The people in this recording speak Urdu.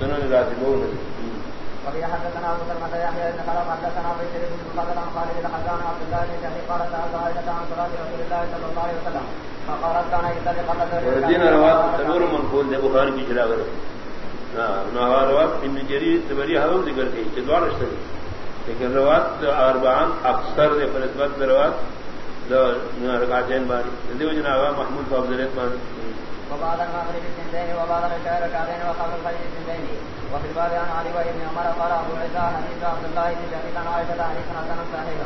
سنن راتبون وفي حدثنا ابو سلمة يحيى بن خلف حدثنا ابو سعيد بن مقدر عن خالد بن حزان عبد الله بن شهيد قال سألت عائشة عن صلاة رسول الله صلى الله عليه وسلم فقالت كان يصلي قبل وردين روات تنور منقول دے بخاری کی چلا گر نہ روات ابن جریر تبری حرم ذکر کی چدوار اشتر لیکن روات اربعان اکثر دے فنسبت روات رکعتین باری دیو جنا محمود فضل باری وبعد المغرب سنتين وبعد العشاء ركعتين وقبل الفجر سنتين وفي الباب عن علي بن عمر قال ابو عيسى حديث عبد الله بن شقيق عن عائشه حديث حسن صحيح.